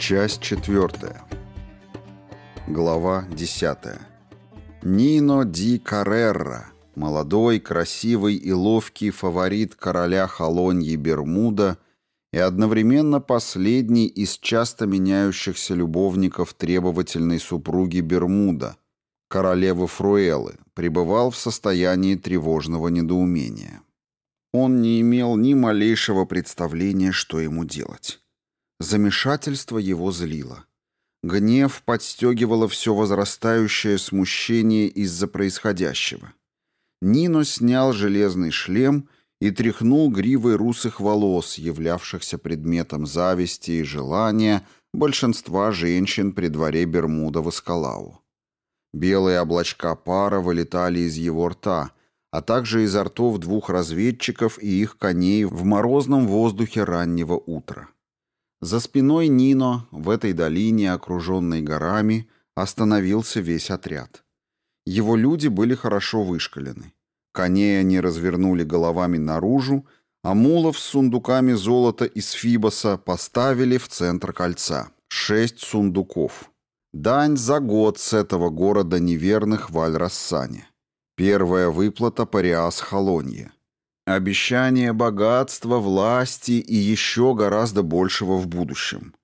Часть четвертая. Глава десятая. Нино ди Каррерра, молодой, красивый и ловкий фаворит короля Холоньи Бермуда и одновременно последний из часто меняющихся любовников требовательной супруги Бермуда, королевы Фруэлы, пребывал в состоянии тревожного недоумения. Он не имел ни малейшего представления, что ему делать. Замешательство его злило. Гнев подстегивало все возрастающее смущение из-за происходящего. Нино снял железный шлем и тряхнул гривой русых волос, являвшихся предметом зависти и желания большинства женщин при дворе Бермуда в Искалау. Белые облачка пара вылетали из его рта, а также изо ртов двух разведчиков и их коней в морозном воздухе раннего утра. За спиной Нино, в этой долине, окруженной горами, остановился весь отряд. Его люди были хорошо вышкалены. Коней они развернули головами наружу, а мулов с сундуками золота из Фибоса поставили в центр кольца. Шесть сундуков. Дань за год с этого города неверных в. Первая выплата по Риас Холонье. Обещание богатства, власти и еще гораздо большего в будущем.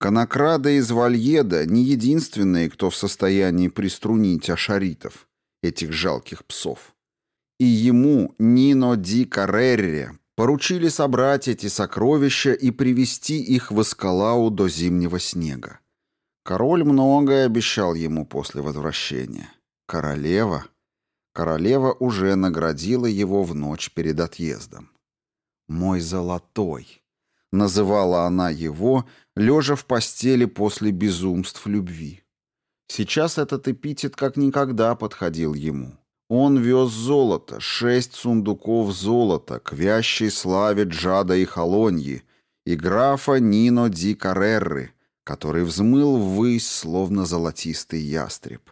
Конокрада из Вальеда не единственные, кто в состоянии приструнить ашаритов, этих жалких псов. И ему, Нино Ди Каррерре, поручили собрать эти сокровища и привести их в Эскалау до зимнего снега. Король многое обещал ему после возвращения. Королева... Королева уже наградила его в ночь перед отъездом. «Мой золотой», — называла она его, лежа в постели после безумств любви. Сейчас этот эпитет как никогда подходил ему. Он вез золото, шесть сундуков золота, к вящей славе Джада и Холоньи, и графа Нино ди Каррерры, который взмыл ввысь, словно золотистый ястреб.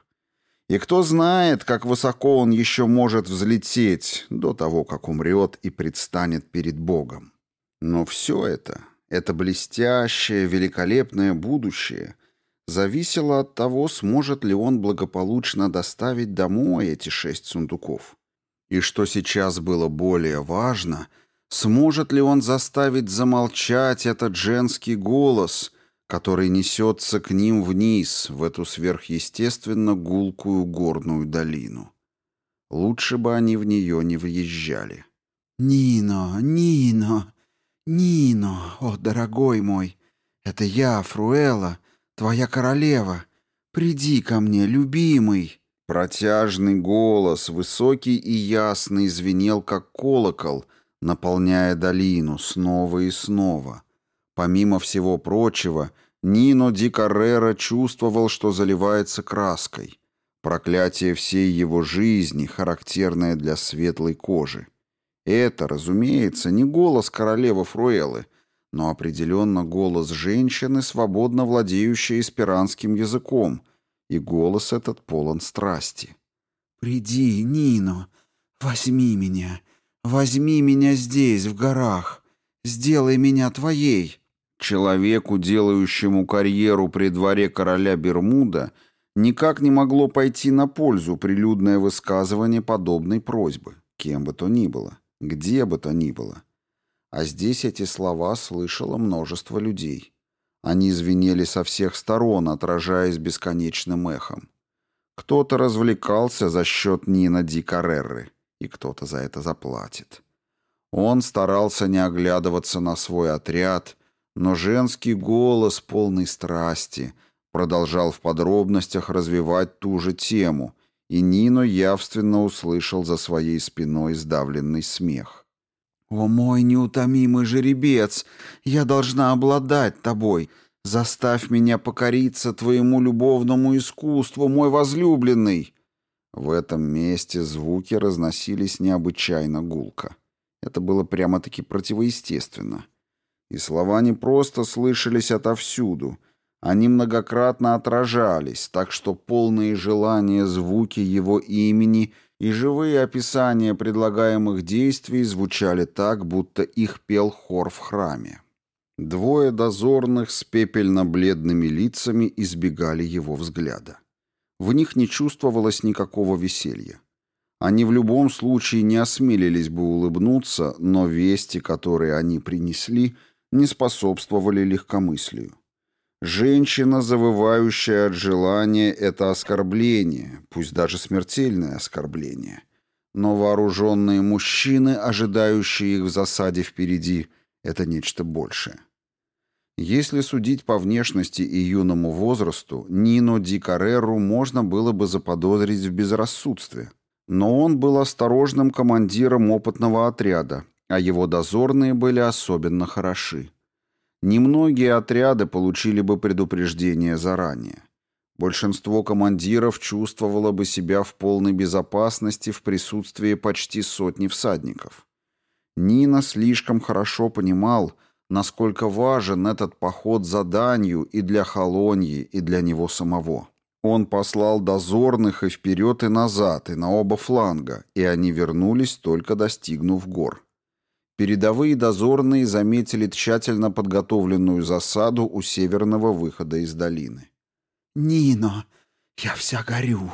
И кто знает, как высоко он еще может взлететь до того, как умрет и предстанет перед Богом. Но все это, это блестящее, великолепное будущее, зависело от того, сможет ли он благополучно доставить домой эти шесть сундуков. И что сейчас было более важно, сможет ли он заставить замолчать этот женский голос — который несется к ним вниз, в эту сверхъестественно гулкую горную долину. Лучше бы они в нее не въезжали. «Нино, Нино, Нино, о, дорогой мой, это я, Фруэла, твоя королева. Приди ко мне, любимый». Протяжный голос, высокий и ясный, звенел, как колокол, наполняя долину снова и снова — Помимо всего прочего, Нино Ди Каррера чувствовал, что заливается краской. Проклятие всей его жизни, характерное для светлой кожи. Это, разумеется, не голос королевы Фруэлы, но определенно голос женщины, свободно владеющей эсперанским языком, и голос этот полон страсти. «Приди, Нино, возьми меня, возьми меня здесь, в горах, сделай меня твоей». Человеку, делающему карьеру при дворе короля Бермуда, никак не могло пойти на пользу прилюдное высказывание подобной просьбы, кем бы то ни было, где бы то ни было. А здесь эти слова слышало множество людей. Они звенели со всех сторон, отражаясь бесконечным эхом. Кто-то развлекался за счет Нина Ди Карреры, и кто-то за это заплатит. Он старался не оглядываться на свой отряд — но женский голос, полный страсти, продолжал в подробностях развивать ту же тему, и Нино явственно услышал за своей спиной сдавленный смех. «О мой неутомимый жеребец, я должна обладать тобой. Заставь меня покориться твоему любовному искусству, мой возлюбленный!» В этом месте звуки разносились необычайно гулко. Это было прямо-таки противоестественно. И слова не просто слышались отовсюду, они многократно отражались, так что полные желания звуки его имени и живые описания предлагаемых действий звучали так, будто их пел хор в храме. Двое дозорных с пепельно-бледными лицами избегали его взгляда. В них не чувствовалось никакого веселья. Они в любом случае не осмелились бы улыбнуться, но вести, которые они принесли, не способствовали легкомыслию. Женщина, завывающая от желания, — это оскорбление, пусть даже смертельное оскорбление. Но вооруженные мужчины, ожидающие их в засаде впереди, — это нечто большее. Если судить по внешности и юному возрасту, Нино Ди Карреру можно было бы заподозрить в безрассудстве. Но он был осторожным командиром опытного отряда, а его дозорные были особенно хороши. Немногие отряды получили бы предупреждение заранее. Большинство командиров чувствовало бы себя в полной безопасности в присутствии почти сотни всадников. Нина слишком хорошо понимал, насколько важен этот поход за данью и для Холоньи, и для него самого. Он послал дозорных и вперед, и назад, и на оба фланга, и они вернулись, только достигнув гор. Передовые дозорные заметили тщательно подготовленную засаду у северного выхода из долины. «Нино, я вся горю.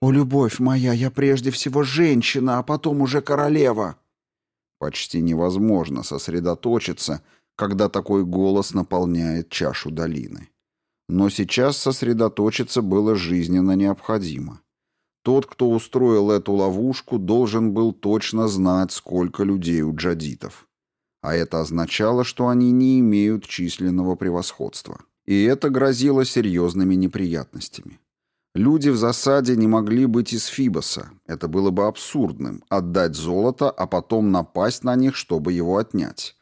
О, любовь моя, я прежде всего женщина, а потом уже королева!» Почти невозможно сосредоточиться — когда такой голос наполняет чашу долины. Но сейчас сосредоточиться было жизненно необходимо. Тот, кто устроил эту ловушку, должен был точно знать, сколько людей у джадитов. А это означало, что они не имеют численного превосходства. И это грозило серьезными неприятностями. Люди в засаде не могли быть из Фибоса. Это было бы абсурдным – отдать золото, а потом напасть на них, чтобы его отнять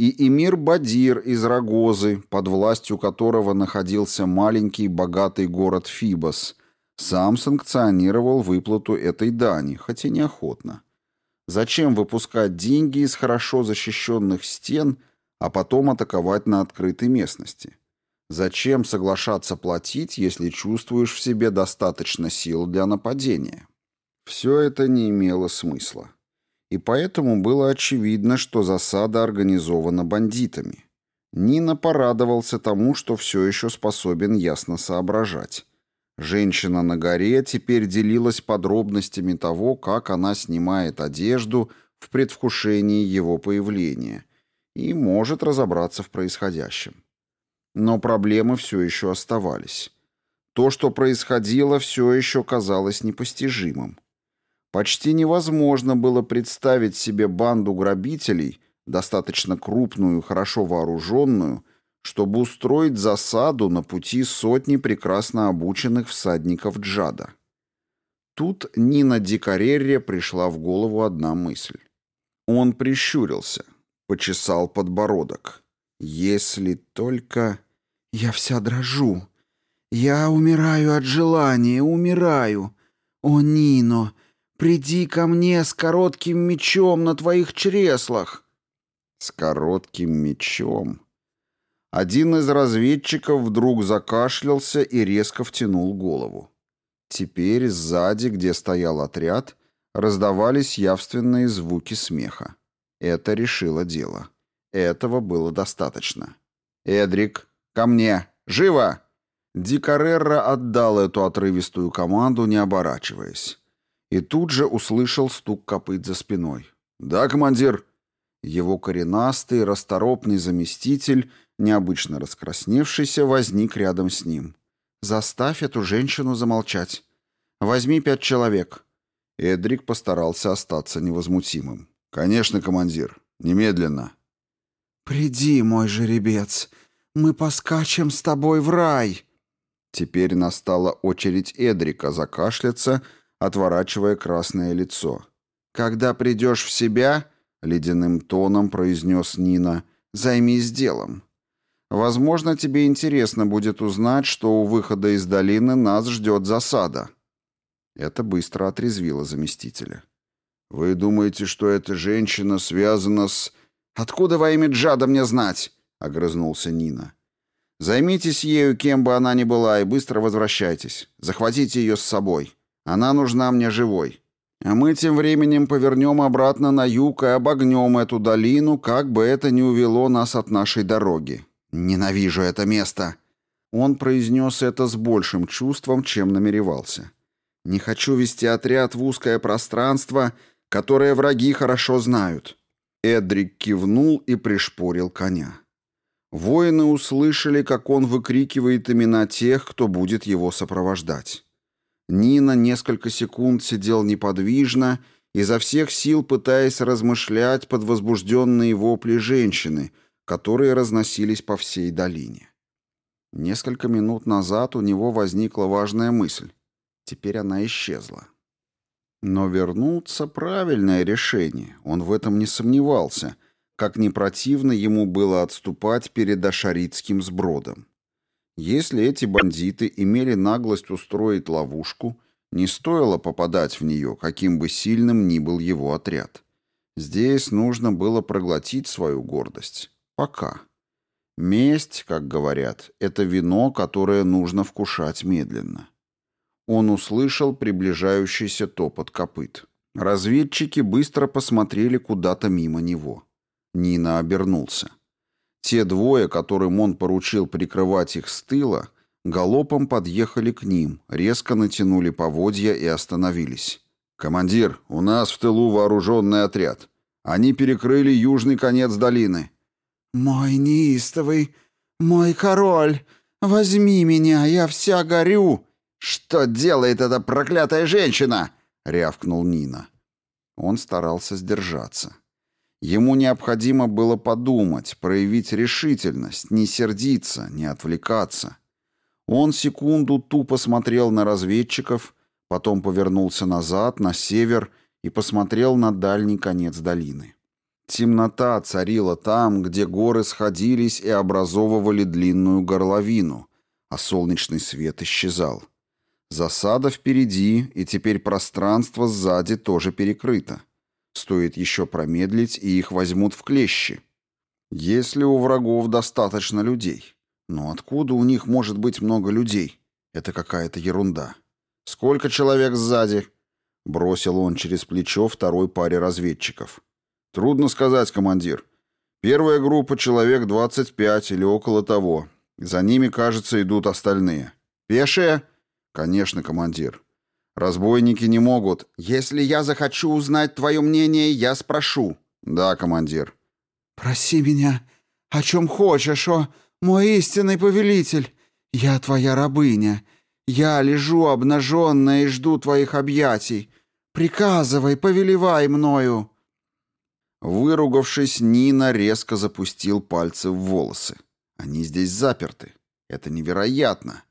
и эмир Бадир из Рогозы, под властью которого находился маленький богатый город Фибос, сам санкционировал выплату этой дани, хотя неохотно. Зачем выпускать деньги из хорошо защищенных стен, а потом атаковать на открытой местности? Зачем соглашаться платить, если чувствуешь в себе достаточно сил для нападения? Все это не имело смысла и поэтому было очевидно, что засада организована бандитами. Нина порадовался тому, что все еще способен ясно соображать. Женщина на горе теперь делилась подробностями того, как она снимает одежду в предвкушении его появления и может разобраться в происходящем. Но проблемы все еще оставались. То, что происходило, все еще казалось непостижимым. Почти невозможно было представить себе банду грабителей, достаточно крупную и хорошо вооруженную, чтобы устроить засаду на пути сотни прекрасно обученных всадников Джада. Тут Нина Дикарерре пришла в голову одна мысль. Он прищурился, почесал подбородок. «Если только...» «Я вся дрожу. Я умираю от желания, умираю. О, Нино, Приди ко мне с коротким мечом на твоих чреслах. С коротким мечом. Один из разведчиков вдруг закашлялся и резко втянул голову. Теперь сзади, где стоял отряд, раздавались явственные звуки смеха. Это решило дело. Этого было достаточно. «Эдрик, ко мне! Живо!» Ди Каррера отдал эту отрывистую команду, не оборачиваясь и тут же услышал стук копыт за спиной. «Да, командир!» Его коренастый, расторопный заместитель, необычно раскрасневшийся, возник рядом с ним. «Заставь эту женщину замолчать. Возьми пять человек». Эдрик постарался остаться невозмутимым. «Конечно, командир. Немедленно». «Приди, мой жеребец. Мы поскачем с тобой в рай». Теперь настала очередь Эдрика закашляться отворачивая красное лицо. «Когда придешь в себя», — ледяным тоном произнес Нина, — «займись делом. Возможно, тебе интересно будет узнать, что у выхода из долины нас ждет засада». Это быстро отрезвило заместителя. «Вы думаете, что эта женщина связана с...» «Откуда во имя Джада мне знать?» — огрызнулся Нина. «Займитесь ею, кем бы она ни была, и быстро возвращайтесь. Захватите ее с собой. Она нужна мне живой». А мы тем временем повернем обратно на юг и обогнем эту долину, как бы это ни увело нас от нашей дороги. Ненавижу это место. Он произнес это с большим чувством, чем намеревался. Не хочу вести отряд в узкое пространство, которое враги хорошо знают. Эдрик кивнул и пришпорил коня. Воины услышали, как он выкрикивает имена тех, кто будет его сопровождать. Нина несколько секунд сидел неподвижно, изо всех сил пытаясь размышлять под возбужденные вопли женщины, которые разносились по всей долине. Несколько минут назад у него возникла важная мысль. Теперь она исчезла. Но вернуться — правильное решение, он в этом не сомневался, как не противно ему было отступать перед Ашаритским сбродом. Если эти бандиты имели наглость устроить ловушку, не стоило попадать в нее, каким бы сильным ни был его отряд. Здесь нужно было проглотить свою гордость. Пока. Месть, как говорят, это вино, которое нужно вкушать медленно. Он услышал приближающийся топот копыт. Разведчики быстро посмотрели куда-то мимо него. Нина обернулся. Те двое, которым он поручил прикрывать их с тыла, галопом подъехали к ним, резко натянули поводья и остановились. «Командир, у нас в тылу вооруженный отряд. Они перекрыли южный конец долины». «Мой неистовый, мой король, возьми меня, я вся горю!» «Что делает эта проклятая женщина?» — рявкнул Нина. Он старался сдержаться. Ему необходимо было подумать, проявить решительность, не сердиться, не отвлекаться. Он секунду тупо смотрел на разведчиков, потом повернулся назад, на север, и посмотрел на дальний конец долины. Темнота царила там, где горы сходились и образовывали длинную горловину, а солнечный свет исчезал. Засада впереди, и теперь пространство сзади тоже перекрыто. Стоит еще промедлить, и их возьмут в клещи. Если у врагов достаточно людей. Но откуда у них может быть много людей? Это какая-то ерунда. Сколько человек сзади? Бросил он через плечо второй паре разведчиков. Трудно сказать, командир. Первая группа человек 25 или около того. За ними, кажется, идут остальные. Пешие? Конечно, командир. Разбойники не могут. Если я захочу узнать твое мнение, я спрошу. Да, командир. Проси меня, о чем хочешь, о, мой истинный повелитель. Я твоя рабыня. Я лежу обнаженная и жду твоих объятий. Приказывай, повелевай мною. Выругавшись, Нина резко запустил пальцы в волосы. Они здесь заперты. Это невероятно.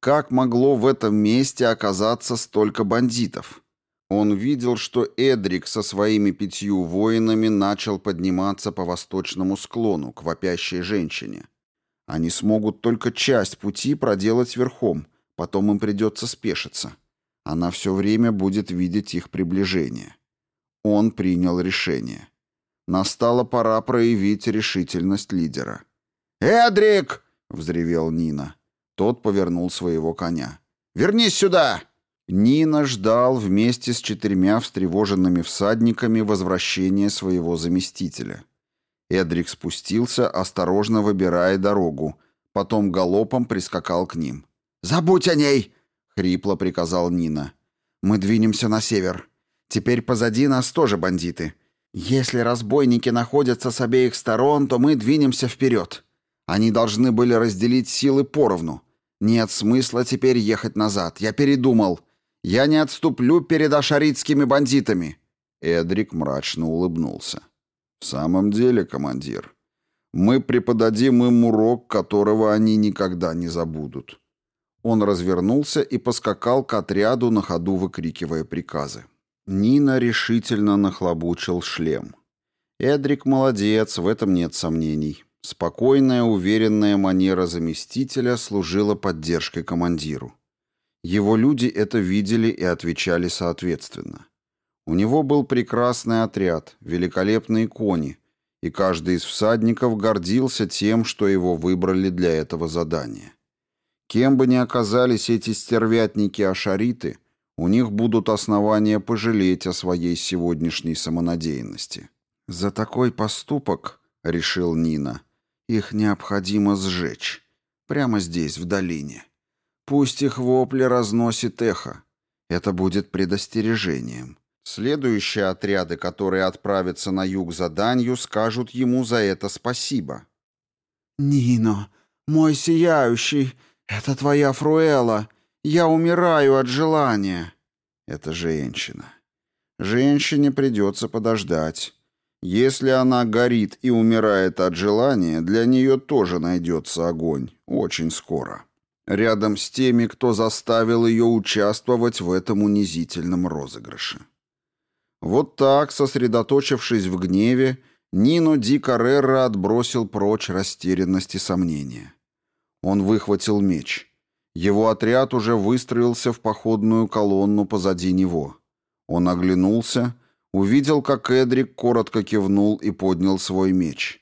Как могло в этом месте оказаться столько бандитов? Он видел, что Эдрик со своими пятью воинами начал подниматься по восточному склону к вопящей женщине. Они смогут только часть пути проделать верхом, потом им придется спешиться. Она все время будет видеть их приближение. Он принял решение. Настала пора проявить решительность лидера. «Эдрик!» — взревел Нина. Тот повернул своего коня. «Вернись сюда!» Нина ждал вместе с четырьмя встревоженными всадниками возвращения своего заместителя. Эдрик спустился, осторожно выбирая дорогу, потом галопом прискакал к ним. «Забудь о ней!» — хрипло приказал Нина. «Мы двинемся на север. Теперь позади нас тоже бандиты. Если разбойники находятся с обеих сторон, то мы двинемся вперед. Они должны были разделить силы поровну. Нет смысла теперь ехать назад. Я передумал. Я не отступлю перед ашаритскими бандитами. Эдрик мрачно улыбнулся. В самом деле, командир, мы преподадим им урок, которого они никогда не забудут. Он развернулся и поскакал к отряду на ходу, выкрикивая приказы. Нина решительно нахлобучил шлем. Эдрик молодец, в этом нет сомнений. Спокойная, уверенная манера заместителя служила поддержкой командиру. Его люди это видели и отвечали соответственно. У него был прекрасный отряд, великолепные кони, и каждый из всадников гордился тем, что его выбрали для этого задания. Кем бы ни оказались эти стервятники-ашариты, У них будут основания пожалеть о своей сегодняшней самонадеянности. «За такой поступок, — решил Нина, — их необходимо сжечь. Прямо здесь, в долине. Пусть их вопли разносит эхо. Это будет предостережением. Следующие отряды, которые отправятся на юг за данью, скажут ему за это спасибо. «Нино, мой сияющий, это твоя Фруэла. Я умираю от желания». Это женщина. Женщине придется подождать. Если она горит и умирает от желания, для нее тоже найдется огонь. Очень скоро. Рядом с теми, кто заставил ее участвовать в этом унизительном розыгрыше. Вот так, сосредоточившись в гневе, Нино Ди Каррера отбросил прочь растерянность и сомнения. Он выхватил меч. Его отряд уже выстроился в походную колонну позади него. Он оглянулся, увидел, как Эдрик коротко кивнул и поднял свой меч.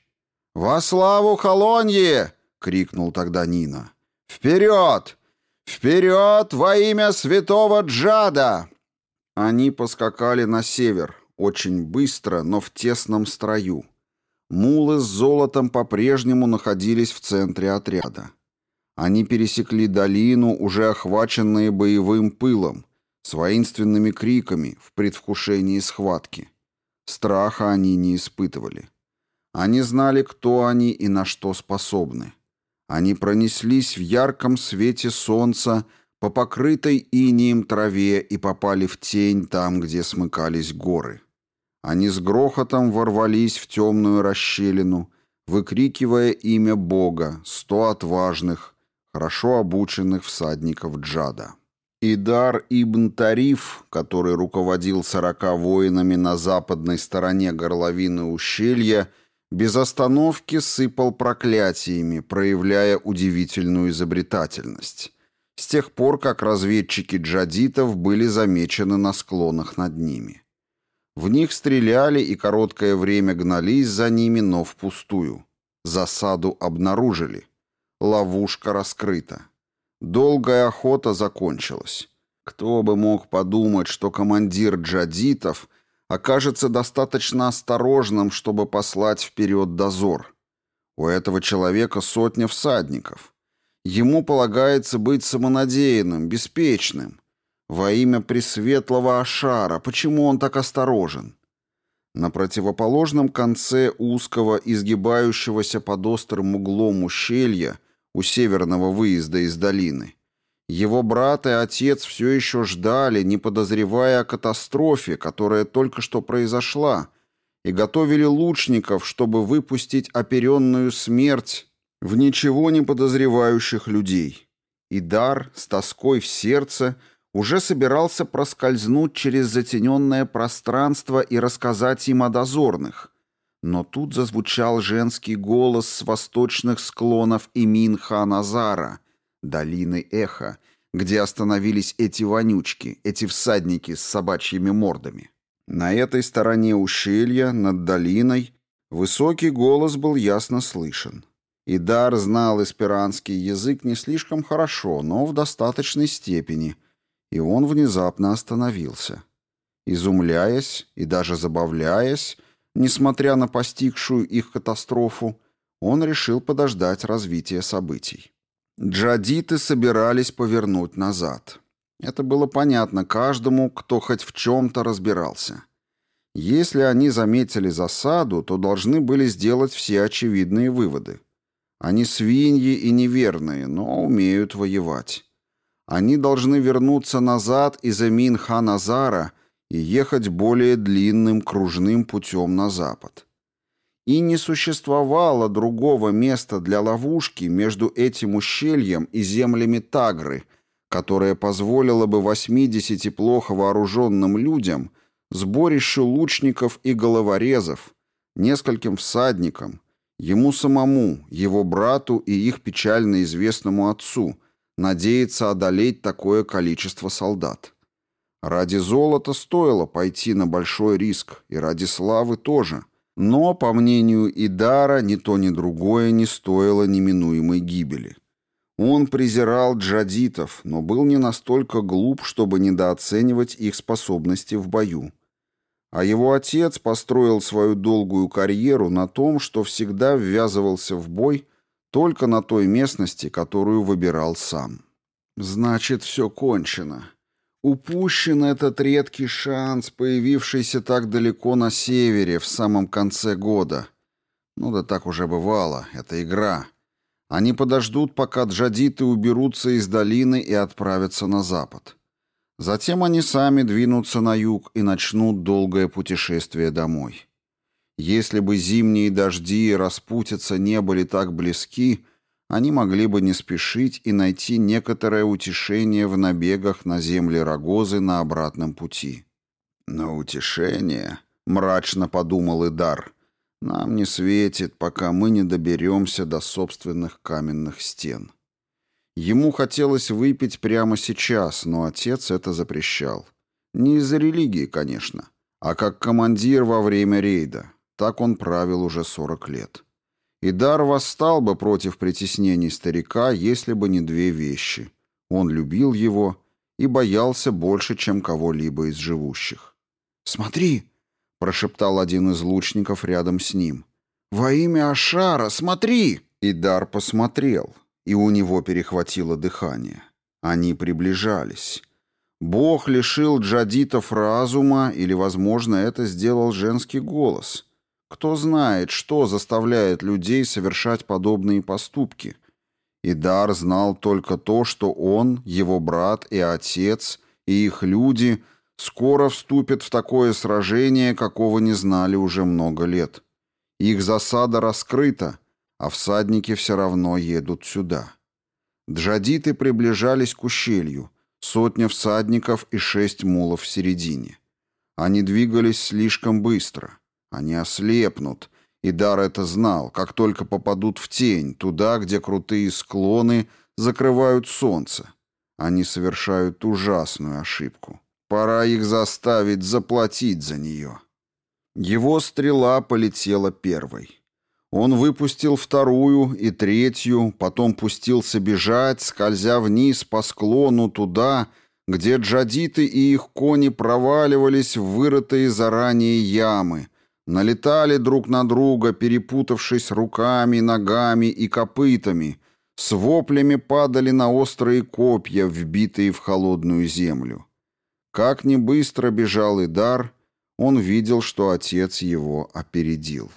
«Во славу Холонье!» — крикнул тогда Нина. «Вперед! Вперед во имя святого Джада!» Они поскакали на север, очень быстро, но в тесном строю. Мулы с золотом по-прежнему находились в центре отряда. Они пересекли долину, уже охваченные боевым пылом, с воинственными криками в предвкушении схватки. Страха они не испытывали. Они знали, кто они и на что способны. Они пронеслись в ярком свете солнца по покрытой инием траве и попали в тень там, где смыкались горы. Они с грохотом ворвались в темную расщелину, выкрикивая имя Бога, сто отважных, хорошо обученных всадников Джада. Идар ибн Тариф, который руководил сорока воинами на западной стороне горловины ущелья, без остановки сыпал проклятиями, проявляя удивительную изобретательность с тех пор, как разведчики джадитов были замечены на склонах над ними. В них стреляли и короткое время гнались за ними, но впустую. Засаду обнаружили. Ловушка раскрыта. Долгая охота закончилась. Кто бы мог подумать, что командир джадитов окажется достаточно осторожным, чтобы послать вперед дозор. У этого человека сотня всадников. Ему полагается быть самонадеянным, беспечным. Во имя Пресветлого Ашара, почему он так осторожен? На противоположном конце узкого, изгибающегося под острым углом ущелья у северного выезда из долины, его брат и отец все еще ждали, не подозревая о катастрофе, которая только что произошла, и готовили лучников, чтобы выпустить оперенную смерть в ничего не подозревающих людей. И дар с тоской в сердце уже собирался проскользнуть через затененное пространство и рассказать им о дозорных. Но тут зазвучал женский голос с восточных склонов Имин-хан-Азара, долины Эха, где остановились эти вонючки, эти всадники с собачьими мордами. На этой стороне ущелья, над долиной, высокий голос был ясно слышен. Идар знал эсперанский язык не слишком хорошо, но в достаточной степени, и он внезапно остановился. Изумляясь и даже забавляясь, несмотря на постигшую их катастрофу, он решил подождать развития событий. Джадиты собирались повернуть назад. Это было понятно каждому, кто хоть в чем-то разбирался. Если они заметили засаду, то должны были сделать все очевидные выводы. Они свиньи и неверные, но умеют воевать. Они должны вернуться назад из Эмин-хан-Азара и ехать более длинным кружным путем на запад. И не существовало другого места для ловушки между этим ущельем и землями Тагры, которое позволило бы 80 плохо вооруженным людям, сборищу лучников и головорезов, нескольким всадникам, Ему самому, его брату и их печально известному отцу надеяться одолеть такое количество солдат. Ради золота стоило пойти на большой риск, и ради славы тоже. Но, по мнению Идара, ни то, ни другое не стоило неминуемой гибели. Он презирал джадитов, но был не настолько глуп, чтобы недооценивать их способности в бою. А его отец построил свою долгую карьеру на том, что всегда ввязывался в бой только на той местности, которую выбирал сам. Значит, все кончено. Упущен этот редкий шанс, появившийся так далеко на севере, в самом конце года. Ну да так уже бывало, это игра. Они подождут, пока джадиты уберутся из долины и отправятся на запад. Затем они сами двинутся на юг и начнут долгое путешествие домой. Если бы зимние дожди и распутица не были так близки, они могли бы не спешить и найти некоторое утешение в набегах на земли Рогозы на обратном пути. «Но утешение», — мрачно подумал Идар, — «нам не светит, пока мы не доберемся до собственных каменных стен». Ему хотелось выпить прямо сейчас, но отец это запрещал. Не из-за религии, конечно, а как командир во время рейда. Так он правил уже 40 лет. Идар восстал бы против притеснений старика, если бы не две вещи. Он любил его и боялся больше, чем кого-либо из живущих. «Смотри!» — прошептал один из лучников рядом с ним. «Во имя Ашара, смотри!» Идар посмотрел и у него перехватило дыхание. Они приближались. Бог лишил джадитов разума, или, возможно, это сделал женский голос. Кто знает, что заставляет людей совершать подобные поступки. Идар знал только то, что он, его брат и отец, и их люди скоро вступят в такое сражение, какого не знали уже много лет. Их засада раскрыта — а всадники все равно едут сюда. Джадиты приближались к ущелью, сотня всадников и шесть мулов в середине. Они двигались слишком быстро. Они ослепнут, и Дар это знал, как только попадут в тень, туда, где крутые склоны закрывают солнце. Они совершают ужасную ошибку. Пора их заставить заплатить за нее. Его стрела полетела первой. Он выпустил вторую и третью, потом пустился бежать, скользя вниз по склону туда, где джадиты и их кони проваливались в вырытые заранее ямы, налетали друг на друга, перепутавшись руками, ногами и копытами, с воплями падали на острые копья, вбитые в холодную землю. Как ни быстро бежал Идар, он видел, что отец его опередил.